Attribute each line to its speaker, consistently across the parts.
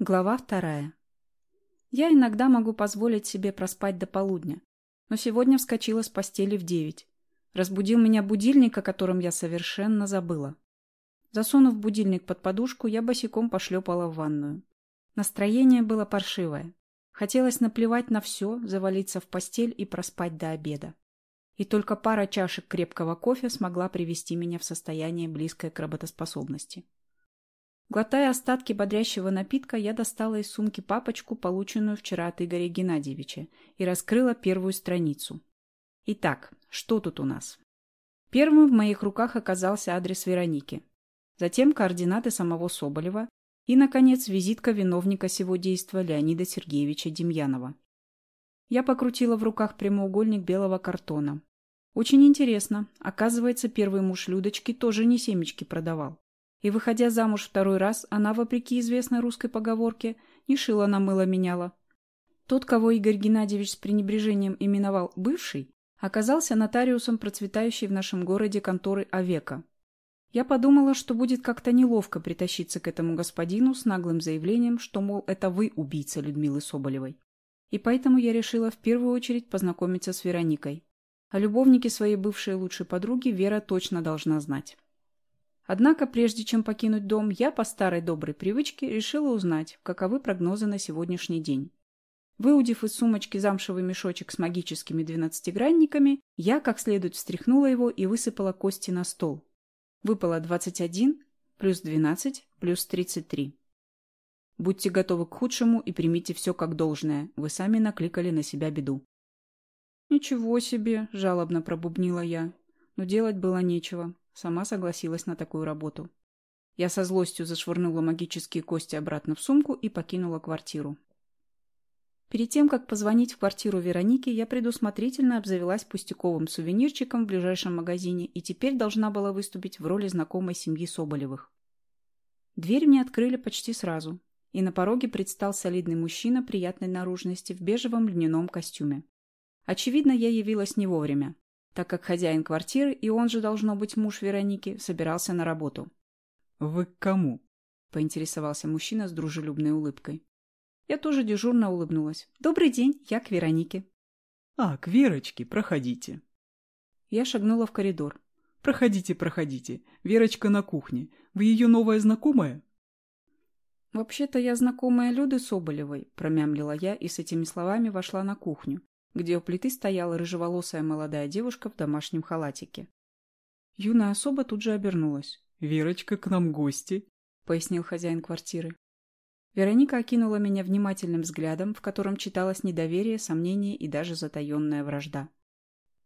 Speaker 1: Глава вторая. Я иногда могу позволить себе проспать до полудня, но сегодня вскочила с постели в девять. Разбудил меня будильник, о котором я совершенно забыла. Засунув будильник под подушку, я босиком пошлепала в ванную. Настроение было паршивое. Хотелось наплевать на все, завалиться в постель и проспать до обеда. И только пара чашек крепкого кофе смогла привести меня в состояние, близкое к работоспособности. Глотая остатки бодрящего напитка, я достала из сумки папочку, полученную вчера от Игоря Геннадьевича, и раскрыла первую страницу. Итак, что тут у нас? Первым в моих руках оказался адрес Вероники. Затем координаты самого Соболева и, наконец, визитка виновника сего действа Леонида Сергеевича Демьянова. Я покрутила в руках прямоугольник белого картона. Очень интересно. Оказывается, первый муж Людочки тоже не семечки продавал. И, выходя замуж второй раз, она, вопреки известной русской поговорке, не шила на мыло меняла. Тот, кого Игорь Геннадьевич с пренебрежением именовал «бывший», оказался нотариусом процветающей в нашем городе конторы Овека. Я подумала, что будет как-то неловко притащиться к этому господину с наглым заявлением, что, мол, это вы убийца Людмилы Соболевой. И поэтому я решила в первую очередь познакомиться с Вероникой. О любовнике своей бывшей лучшей подруги Вера точно должна знать. Однако, прежде чем покинуть дом, я по старой доброй привычке решила узнать, каковы прогнозы на сегодняшний день. Выудив из сумочки замшевый мешочек с магическими двенадцатигранниками, я как следует встряхнула его и высыпала кости на стол. Выпало 21, плюс 12, плюс 33. Будьте готовы к худшему и примите все как должное. Вы сами накликали на себя беду. «Ничего себе!» – жалобно пробубнила я. Но делать было нечего. Сама согласилась на такую работу. Я со злостью зашвырнула магические кости обратно в сумку и покинула квартиру. Перед тем, как позвонить в квартиру Вероники, я предусмотрительно обзавелась пустяковым сувенирчиком в ближайшем магазине и теперь должна была выступить в роли знакомой семьи Соболевых. Дверь мне открыли почти сразу, и на пороге предстал солидный мужчина приятной наружности в бежевом льняном костюме. Очевидно, я явилась не вовремя так как хозяин квартиры, и он же должно быть муж Вероники, собирался на работу.
Speaker 2: «Вы к кому?»
Speaker 1: – поинтересовался мужчина с дружелюбной улыбкой. Я тоже дежурно улыбнулась. «Добрый день, я к Веронике».
Speaker 2: «А, к Верочке, проходите».
Speaker 1: Я шагнула в коридор.
Speaker 2: «Проходите, проходите. Верочка на кухне. Вы ее новая знакомая?»
Speaker 1: «Вообще-то я знакомая Люды Соболевой», – промямлила я и с этими словами вошла на кухню, где у плиты стояла рыжеволосая молодая девушка в домашнем халатике. Юная особа тут же обернулась.
Speaker 2: «Верочка, к нам гости», —
Speaker 1: пояснил хозяин квартиры. Вероника окинула меня внимательным взглядом, в котором читалось недоверие, сомнение и даже затаенная вражда.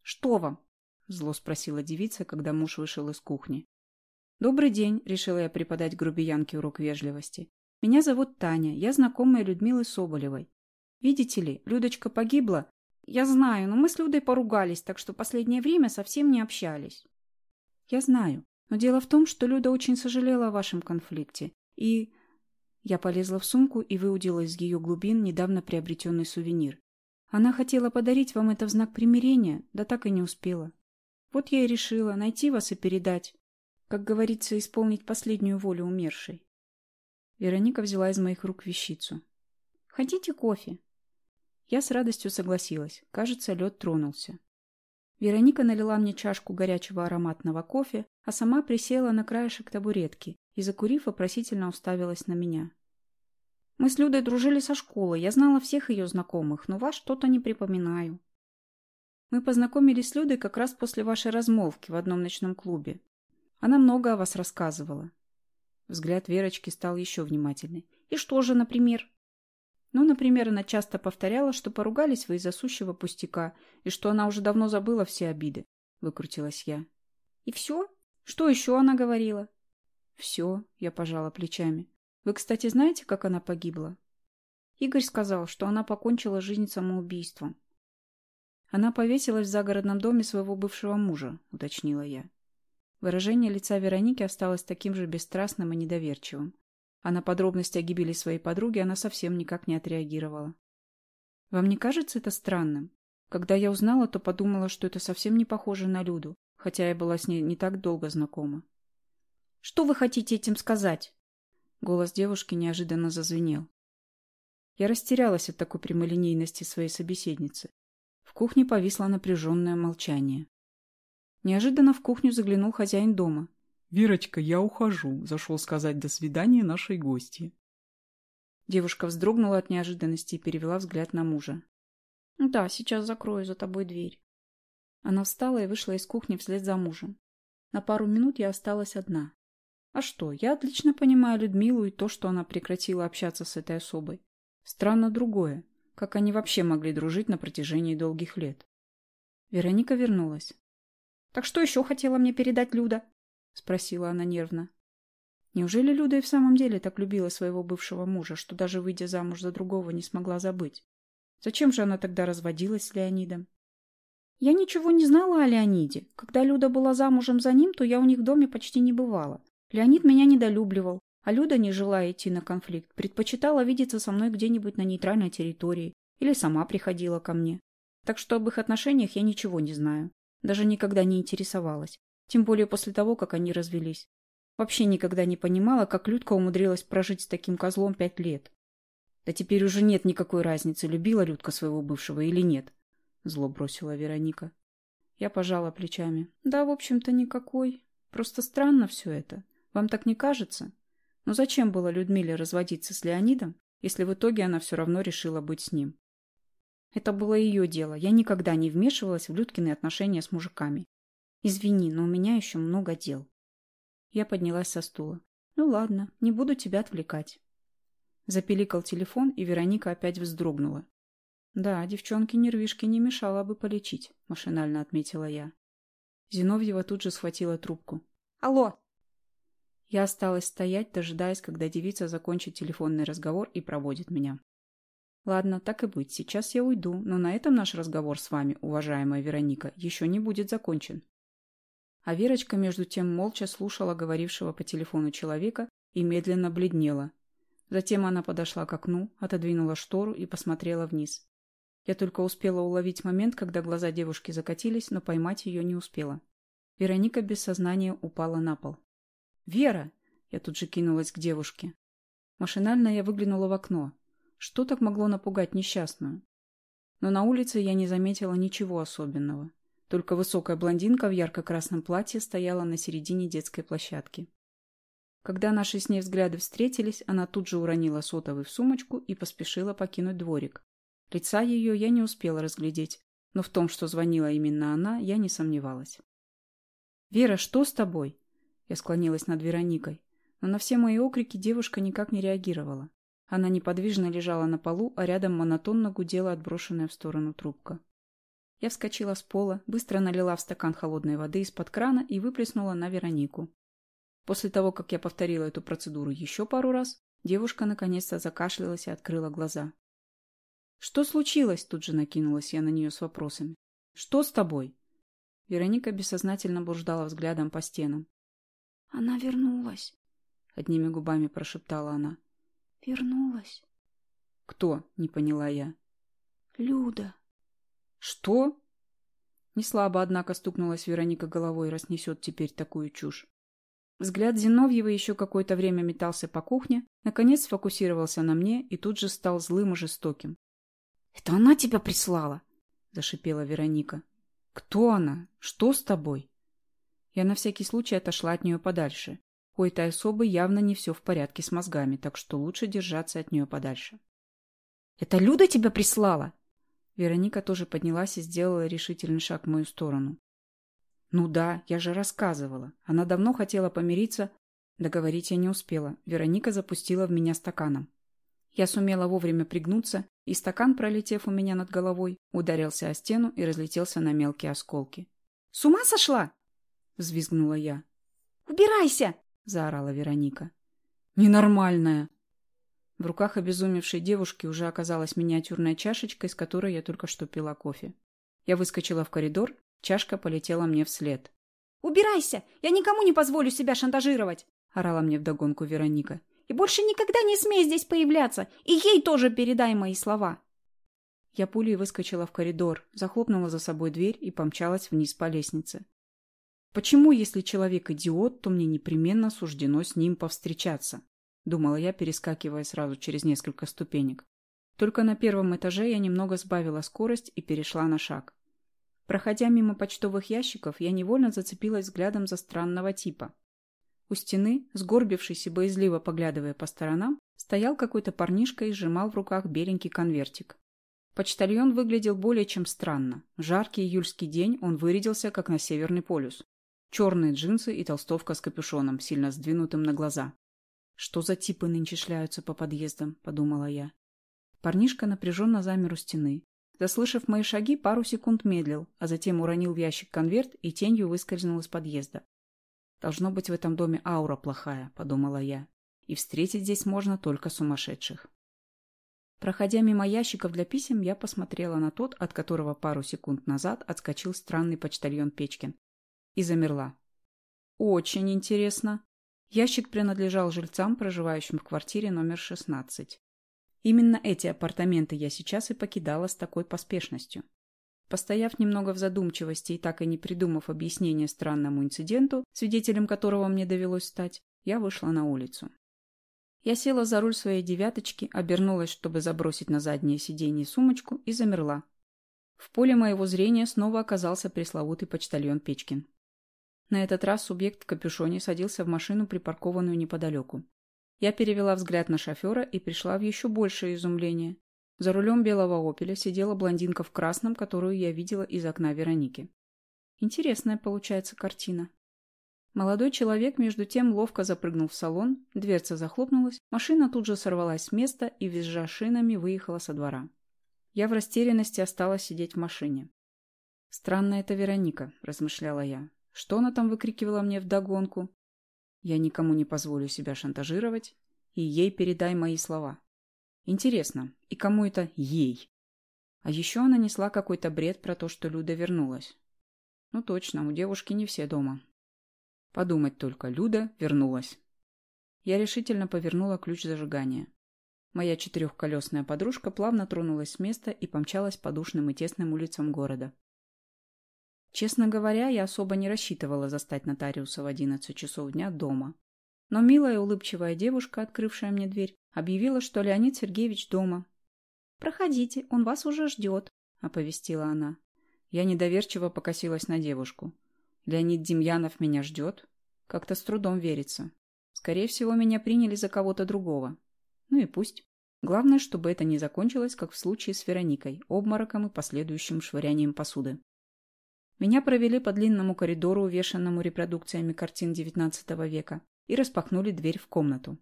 Speaker 1: «Что вам?» — зло спросила девица, когда муж вышел из кухни. «Добрый день», — решила я преподать грубиянке урок вежливости. «Меня зовут Таня, я знакомая Людмилы Соболевой. Видите ли, Людочка погибла, я знаю, но мы с Людой поругались, так что последнее время совсем не общались. Я знаю, но дело в том, что Люда очень сожалела о вашем конфликте. И... Я полезла в сумку и выудила из ее глубин недавно приобретенный сувенир. Она хотела подарить вам это в знак примирения, да так и не успела. Вот я и решила найти вас и передать. Как говорится, исполнить последнюю волю умершей. Вероника взяла из моих рук вещицу. «Хотите кофе?» Я с радостью согласилась. Кажется, лед тронулся. Вероника налила мне чашку горячего ароматного кофе, а сама присела на краешек табуретки и, закурив, вопросительно уставилась на меня. «Мы с Людой дружили со школы, я знала всех ее знакомых, но вас что-то не припоминаю». «Мы познакомились с Людой как раз после вашей размолвки в одном ночном клубе. Она много о вас рассказывала». Взгляд Верочки стал еще внимательней. «И что же, например?» Ну, например, она часто повторяла, что поругались вы из-за сущего пустяка, и что она уже давно забыла все обиды. Выкрутилась я. И все? Что еще она говорила? Все, я пожала плечами. Вы, кстати, знаете, как она погибла? Игорь сказал, что она покончила жизнь самоубийством. Она повесилась в загородном доме своего бывшего мужа, уточнила я. Выражение лица Вероники осталось таким же бесстрастным и недоверчивым а на подробности о гибели своей подруги она совсем никак не отреагировала. Вам не кажется это странным? Когда я узнала, то подумала, что это совсем не похоже на Люду, хотя я была с ней не так долго знакома. «Что вы хотите этим сказать?» Голос девушки неожиданно зазвенел. Я растерялась от такой прямолинейности своей собеседницы. В кухне повисло напряженное молчание. Неожиданно в кухню заглянул хозяин дома.
Speaker 2: «Верочка, я ухожу», — зашел сказать «до свидания» нашей гости.
Speaker 1: Девушка вздрогнула от неожиданности и перевела взгляд на мужа. «Да, сейчас закрою за тобой дверь». Она встала и вышла из кухни вслед за мужем. На пару минут я осталась одна. А что, я отлично понимаю Людмилу и то, что она прекратила общаться с этой особой. Странно другое, как они вообще могли дружить на протяжении долгих лет. Вероника вернулась. «Так что еще хотела мне передать Люда?» — спросила она нервно. Неужели Люда и в самом деле так любила своего бывшего мужа, что даже выйдя замуж за другого не смогла забыть? Зачем же она тогда разводилась с Леонидом? Я ничего не знала о Леониде. Когда Люда была замужем за ним, то я у них в доме почти не бывала. Леонид меня недолюбливал, а Люда, не желая идти на конфликт, предпочитала видеться со мной где-нибудь на нейтральной территории или сама приходила ко мне. Так что об их отношениях я ничего не знаю. Даже никогда не интересовалась. Тем более после того, как они развелись. Вообще никогда не понимала, как Людка умудрилась прожить с таким козлом пять лет. Да теперь уже нет никакой разницы, любила Людка своего бывшего или нет. Зло бросила Вероника. Я пожала плечами. Да, в общем-то, никакой. Просто странно все это. Вам так не кажется? Но зачем было Людмиле разводиться с Леонидом, если в итоге она все равно решила быть с ним? Это было ее дело. Я никогда не вмешивалась в Людкины отношения с мужиками. Извини, но у меня еще много дел. Я поднялась со стула. Ну ладно, не буду тебя отвлекать. Запеликал телефон, и Вероника опять вздрогнула. Да, девчонке нервишки не мешало бы полечить, машинально отметила я. Зиновьева тут же схватила трубку. Алло! Я осталась стоять, дожидаясь, когда девица закончит телефонный разговор и проводит меня. Ладно, так и быть, сейчас я уйду, но на этом наш разговор с вами, уважаемая Вероника, еще не будет закончен. А Верочка, между тем, молча слушала говорившего по телефону человека и медленно бледнела. Затем она подошла к окну, отодвинула штору и посмотрела вниз. Я только успела уловить момент, когда глаза девушки закатились, но поймать ее не успела. Вероника без сознания упала на пол. «Вера!» Я тут же кинулась к девушке. Машинально я выглянула в окно. Что так могло напугать несчастную? Но на улице я не заметила ничего особенного. Только высокая блондинка в ярко-красном платье стояла на середине детской площадки. Когда наши с ней взгляды встретились, она тут же уронила сотовый в сумочку и поспешила покинуть дворик. Лица ее я не успела разглядеть, но в том, что звонила именно она, я не сомневалась. «Вера, что с тобой?» Я склонилась над Вероникой, но на все мои окрики девушка никак не реагировала. Она неподвижно лежала на полу, а рядом монотонно гудела отброшенная в сторону трубка. Я вскочила с пола, быстро налила в стакан холодной воды из-под крана и выплеснула на Веронику. После того, как я повторила эту процедуру еще пару раз, девушка наконец-то закашлялась и открыла глаза. «Что случилось?» – тут же накинулась я на нее с вопросами. «Что с тобой?» Вероника бессознательно блуждала взглядом по стенам.
Speaker 3: «Она вернулась», — одними губами прошептала она. «Вернулась».
Speaker 1: «Кто?» — не поняла я.
Speaker 3: «Люда».
Speaker 1: «Что?» Не слабо, однако, стукнулась Вероника головой, раз несет теперь такую чушь. Взгляд Зиновьева еще какое-то время метался по кухне, наконец сфокусировался на мне и тут же стал злым и жестоким. «Это она тебя прислала?» – зашипела Вероника. «Кто она? Что с тобой?» Я на всякий случай отошла от нее подальше. У этой особы явно не все в порядке с мозгами, так что лучше держаться от нее подальше. «Это Люда тебя прислала?» Вероника тоже поднялась и сделала решительный шаг в мою сторону. «Ну да, я же рассказывала. Она давно хотела помириться. Договорить я не успела. Вероника запустила в меня стаканом. Я сумела вовремя пригнуться, и стакан, пролетев у меня над головой, ударился о стену и разлетелся на мелкие осколки. «С ума сошла?» — взвизгнула я.
Speaker 3: «Убирайся!»
Speaker 1: — заорала Вероника. «Ненормальная!» В руках обезумевшей девушки уже оказалась миниатюрная чашечка, из которой я только что пила кофе. Я выскочила в коридор, чашка полетела мне вслед.
Speaker 3: «Убирайся! Я никому не позволю себя шантажировать!»
Speaker 1: — орала мне вдогонку Вероника.
Speaker 3: «И больше никогда не смей здесь появляться! И ей тоже передай мои слова!»
Speaker 1: Я пулей выскочила в коридор, захлопнула за собой дверь и помчалась вниз по лестнице. Почему, если человек идиот, то мне непременно суждено с ним повстречаться? Думала я, перескакивая сразу через несколько ступенек. Только на первом этаже я немного сбавила скорость и перешла на шаг. Проходя мимо почтовых ящиков, я невольно зацепилась взглядом за странного типа. У стены, сгорбившись и боязливо поглядывая по сторонам, стоял какой-то парнишка и сжимал в руках беленький конвертик. Почтальон выглядел более чем странно. Жаркий июльский день он вырядился, как на Северный полюс. Черные джинсы и толстовка с капюшоном, сильно сдвинутым на глаза. «Что за типы нынче шляются по подъездам?» – подумала я. Парнишка напряженно замер у стены. Заслышав мои шаги, пару секунд медлил, а затем уронил в ящик конверт и тенью выскользнул из подъезда. «Должно быть, в этом доме аура плохая», – подумала я. «И встретить здесь можно только сумасшедших». Проходя мимо ящиков для писем, я посмотрела на тот, от которого пару секунд назад отскочил странный почтальон Печкин. И замерла. «Очень интересно», Ящик принадлежал жильцам, проживающим в квартире номер 16. Именно эти апартаменты я сейчас и покидала с такой поспешностью. Постояв немного в задумчивости и так и не придумав объяснения странному инциденту, свидетелем которого мне довелось стать, я вышла на улицу. Я села за руль своей девяточки, обернулась, чтобы забросить на заднее сиденье сумочку, и замерла. В поле моего зрения снова оказался пресловутый почтальон Печкин. На этот раз субъект в капюшоне садился в машину, припаркованную неподалеку. Я перевела взгляд на шофера и пришла в еще большее изумление. За рулем белого «Опеля» сидела блондинка в красном, которую я видела из окна Вероники. Интересная получается картина. Молодой человек, между тем, ловко запрыгнул в салон, дверца захлопнулась, машина тут же сорвалась с места и, визжа шинами, выехала со двора. Я в растерянности осталась сидеть в машине. «Странная это Вероника», – размышляла я. Что она там выкрикивала мне вдогонку? Я никому не позволю себя шантажировать, и ей передай мои слова. Интересно, и кому это ей? А еще она несла какой-то бред про то, что Люда вернулась. Ну точно, у девушки не все дома. Подумать только, Люда вернулась. Я решительно повернула ключ зажигания. Моя четырехколесная подружка плавно тронулась с места и помчалась по душным и тесным улицам города. Честно говоря, я особо не рассчитывала застать нотариуса в 11 часов дня дома. Но милая улыбчивая девушка, открывшая мне дверь, объявила, что Леонид Сергеевич дома. «Проходите, он вас уже ждет», — оповестила она. Я недоверчиво покосилась на девушку. «Леонид Демьянов меня ждет?» Как-то с трудом верится. Скорее всего, меня приняли за кого-то другого. Ну и пусть. Главное, чтобы это не закончилось, как в случае с Вероникой, обмороком и последующим швырянием посуды. Меня провели по длинному коридору, увешанному репродукциями картин XIX века, и распахнули дверь в комнату.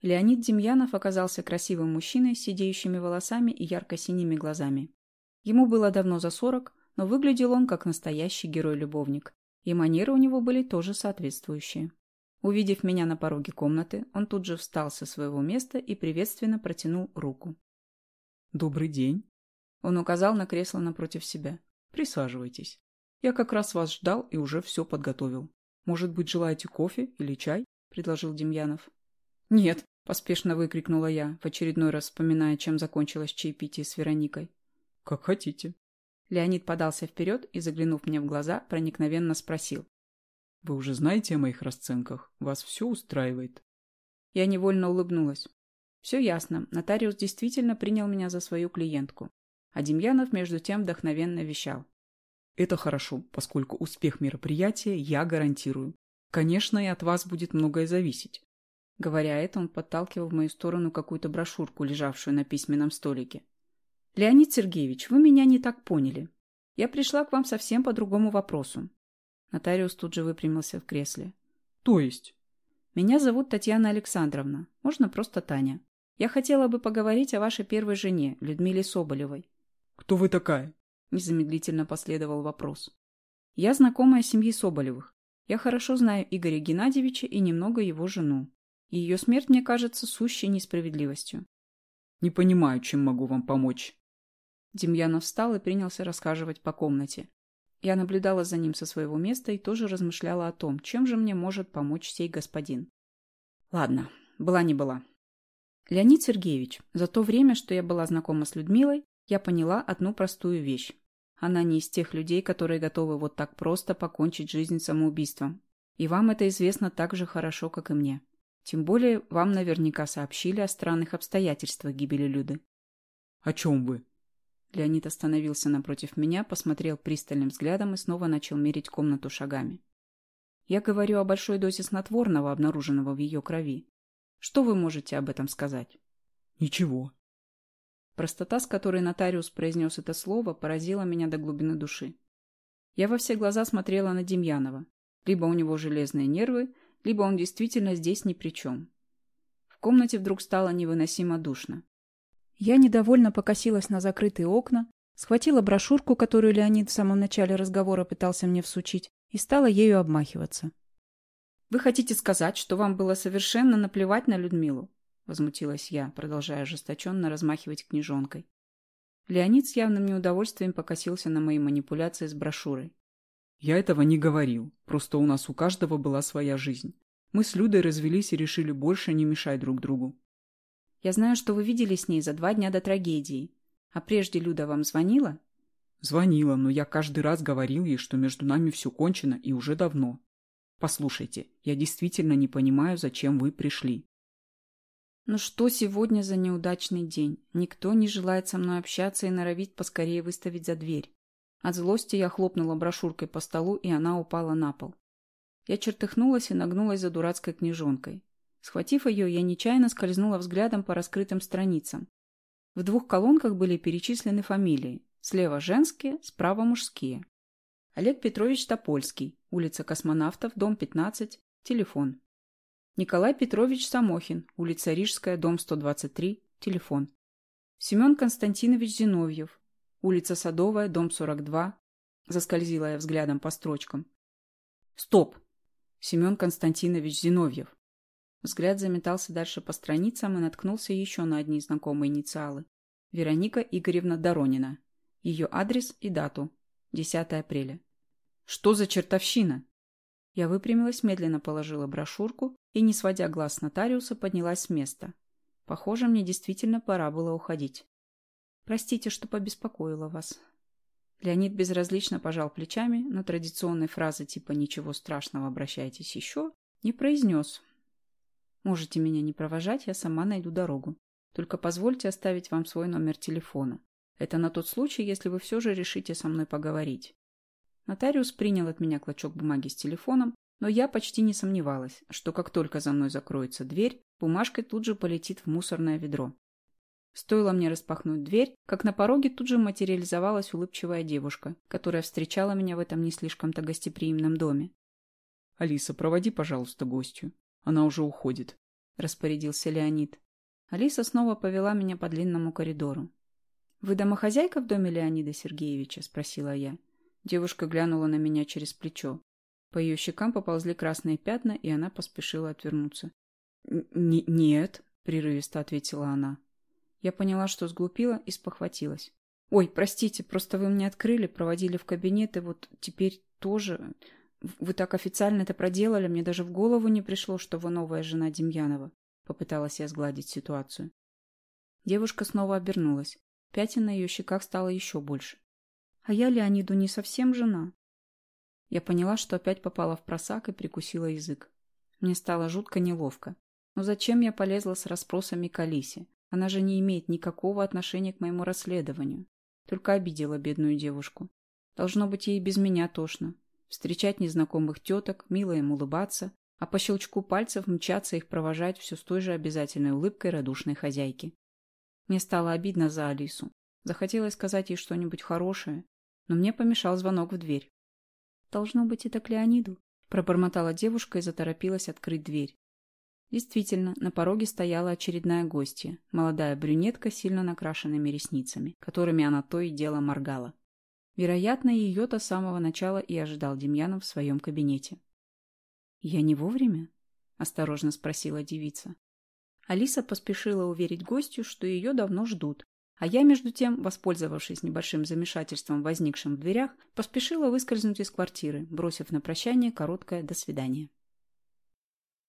Speaker 1: Леонид Демьянов оказался красивым мужчиной с сидеющими волосами и ярко-синими глазами. Ему было давно за сорок, но выглядел он как настоящий герой-любовник, и манеры у него были тоже соответствующие. Увидев меня на пороге комнаты, он тут же встал со своего места и приветственно протянул руку.
Speaker 2: «Добрый день!»
Speaker 1: Он указал на кресло напротив себя.
Speaker 2: Присаживайтесь. Я как раз вас ждал и уже все подготовил. Может быть, желаете кофе или чай? Предложил Демьянов.
Speaker 1: Нет, поспешно выкрикнула я, в очередной раз вспоминая, чем закончилось чаепитие с Вероникой.
Speaker 2: Как хотите.
Speaker 1: Леонид подался вперед и, заглянув мне в глаза, проникновенно спросил.
Speaker 2: Вы уже знаете о моих расценках? Вас все устраивает?
Speaker 1: Я невольно улыбнулась. Все ясно. Нотариус действительно принял меня за свою клиентку. А Демьянов, между тем, вдохновенно вещал.
Speaker 2: Это хорошо, поскольку успех мероприятия я гарантирую. Конечно, и от вас будет многое зависеть.
Speaker 1: Говоря это, он подталкивал в мою сторону какую-то брошюрку, лежавшую на письменном столике. «Леонид Сергеевич, вы меня не так поняли. Я пришла к вам совсем по другому вопросу». Нотариус тут же выпрямился в кресле.
Speaker 2: «То есть?»
Speaker 1: «Меня зовут Татьяна Александровна. Можно просто Таня. Я хотела бы поговорить о вашей первой жене, Людмиле Соболевой.
Speaker 2: «Кто вы такая?»
Speaker 1: – незамедлительно последовал вопрос. «Я знакомая семьи Соболевых. Я хорошо знаю Игоря Геннадьевича и немного его жену. И ее смерть мне кажется сущей несправедливостью».
Speaker 2: «Не понимаю, чем могу вам помочь».
Speaker 1: Демьянов встал и принялся расхаживать по комнате. Я наблюдала за ним со своего места и тоже размышляла о том, чем же мне может помочь сей господин. Ладно, была не была. Леонид Сергеевич, за то время, что я была знакома с Людмилой, я поняла одну простую вещь. Она не из тех людей, которые готовы вот так просто покончить жизнь самоубийством. И вам это известно так же хорошо, как и мне. Тем более вам наверняка сообщили о странных обстоятельствах гибели Люды.
Speaker 2: О чем вы?
Speaker 1: Леонид остановился напротив меня, посмотрел пристальным взглядом и снова начал мерить комнату шагами. Я говорю о большой дозе снотворного, обнаруженного в ее крови. Что вы можете об этом сказать?
Speaker 2: Ничего.
Speaker 1: Простота, с которой нотариус произнес это слово, поразила меня до глубины души. Я во все глаза смотрела на Демьянова. Либо у него железные нервы, либо он действительно здесь ни при чем. В комнате вдруг стало невыносимо душно. Я недовольно покосилась на закрытые окна, схватила брошюрку, которую Леонид в самом начале разговора пытался мне всучить, и стала ею обмахиваться. «Вы хотите сказать, что вам было совершенно наплевать на Людмилу?» — возмутилась я, продолжая ожесточенно размахивать книжонкой. Леонид с явным неудовольствием покосился на мои манипуляции с брошюрой.
Speaker 2: «Я этого не говорил. Просто у нас у каждого была своя жизнь. Мы с Людой развелись и решили больше не мешать друг другу.
Speaker 1: Я знаю, что вы видели с ней за два дня до трагедии. А прежде Люда вам звонила?
Speaker 2: Звонила, но я каждый раз говорил ей, что между нами все кончено и уже давно. Послушайте, я действительно не понимаю, зачем вы пришли.
Speaker 1: Ну что сегодня за неудачный день? Никто не желает со мной общаться и норовить поскорее выставить за дверь. От злости я хлопнула брошюркой по столу, и она упала на пол. Я чертыхнулась и нагнулась за дурацкой книжонкой. Схватив ее, я нечаянно скользнула взглядом по раскрытым страницам. В двух колонках были перечислены фамилии. Слева женские, справа мужские. Олег Петрович Топольский, улица Космонавтов, дом 15, телефон. Николай Петрович Самохин, улица Рижская, дом 123, телефон. Семен Константинович Зиновьев, улица Садовая, дом 42. Заскользила я взглядом по строчкам. Стоп! Семен Константинович Зиновьев. Взгляд заметался дальше по страницам и наткнулся еще на одни знакомые инициалы. Вероника Игоревна Доронина. Ее адрес и дату. 10 апреля. Что за чертовщина? Я выпрямилась, медленно положила брошюрку и, не сводя глаз нотариуса, поднялась с места. Похоже, мне действительно пора было уходить. Простите, что побеспокоила вас. Леонид безразлично пожал плечами, но традиционной фразы типа «ничего страшного, обращайтесь еще» не произнес, Можете меня не провожать, я сама найду дорогу. Только позвольте оставить вам свой номер телефона. Это на тот случай, если вы все же решите со мной поговорить. Нотариус принял от меня клочок бумаги с телефоном, но я почти не сомневалась, что как только за мной закроется дверь, бумажка тут же полетит в мусорное ведро. Стоило мне распахнуть дверь, как на пороге тут же материализовалась улыбчивая девушка, которая встречала меня в этом не слишком-то гостеприимном доме.
Speaker 2: «Алиса, проводи, пожалуйста, гостью. Она уже уходит», — распорядился Леонид.
Speaker 1: Алиса снова повела меня по длинному коридору. «Вы домохозяйка в доме Леонида Сергеевича?» — спросила я. Девушка глянула на меня через плечо. По ее щекам поползли красные пятна, и она поспешила отвернуться.
Speaker 2: «Нет», — прерывисто ответила она.
Speaker 1: Я поняла, что сглупила, и спохватилась. «Ой, простите, просто вы мне открыли, проводили в кабинет, и вот теперь тоже... Вы так официально это проделали, мне даже в голову не пришло, что вы новая жена Демьянова. Попыталась я сгладить ситуацию. Девушка снова обернулась. Пятен на ее щеках стало еще больше. А я Леониду не совсем жена. Я поняла, что опять попала в просак и прикусила язык. Мне стало жутко неловко. Но зачем я полезла с расспросами к Алисе? Она же не имеет никакого отношения к моему расследованию. Только обидела бедную девушку. Должно быть, ей без меня тошно встречать незнакомых теток, мило им улыбаться, а по щелчку пальцев мчаться их провожать все с той же обязательной улыбкой радушной хозяйки. Мне стало обидно за Алису. Захотелось сказать ей что-нибудь хорошее, но мне помешал звонок в дверь. «Должно быть, это к Леониду», — пробормотала девушка и заторопилась открыть дверь. Действительно, на пороге стояла очередная гостья, молодая брюнетка с сильно накрашенными ресницами, которыми она то и дело моргала. Вероятно, ее-то с самого начала и ожидал Демьянов в своем кабинете. «Я не вовремя?» – осторожно спросила девица. Алиса поспешила уверить гостю, что ее давно ждут, а я, между тем, воспользовавшись небольшим замешательством, возникшим в дверях, поспешила выскользнуть из квартиры, бросив на прощание короткое «до свидания».